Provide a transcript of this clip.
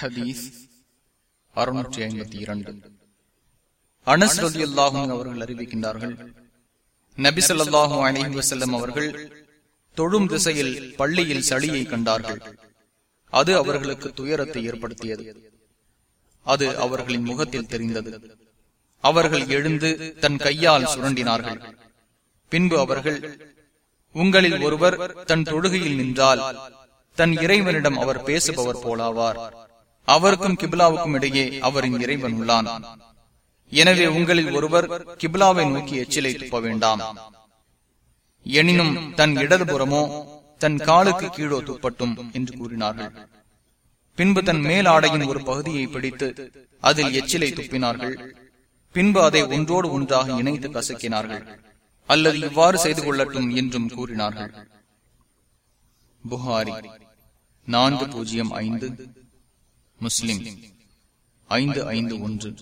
ஹதீஸ் அறுநூற்றி ஐம்பத்தி இரண்டு. அனஸ் ரதி அல்லாஹும் அவர்கள் அறிவிக்கின்றார்கள். நபி சொல்லாஹும் அலைஹி வஸல்லம் அவர்கள் தொழும் திசையில் பள்ளியில் சளியை கண்டார்கள். அது அவர்களுக்கு துயரத்தை ஏற்படுத்தியது. அது அவர்களின் முகத்தில் தெரிந்தது. அவர்கள் எழுந்து தன் கையால் சுரண்டினார்கள். பின்பு அவர்கள் உங்களில் ஒருவர் தன் தொழுகையில் நின்றால் தன் இறைவனிடம் அவர் பேசுபவர் போலாவார். அவருக்கும் கிபிலாவுக்கும் இடையே அவரின் இறைவன் உள்ளான். எனவே உங்களில் ஒருவர் கிபிலாவை நோக்கி எச்சிலை துப்ப வேண்டாம் எனினும் தன் இடதுபுறமோ தன் காலுக்கு கீழோ துப்பட்டும் என்று கூறினார்கள். பின்பு தன் மேல் ஆடையின் ஒரு பகுதியை பிடித்து அதில் எச்சிலை துப்பினார்கள். பின்பு அதை ஒன்றோடு ஒன்றாக இணைத்து கசக்கினார்கள். அல்லது இவ்வாறு செய்து கொள்ளட்டும் என்றும் கூறினார்கள். புகாரி நான்கு பூஜ்ஜியம் ஐந்து. முஸ்லிம். ஐந்து ஐந்து ஒன்று.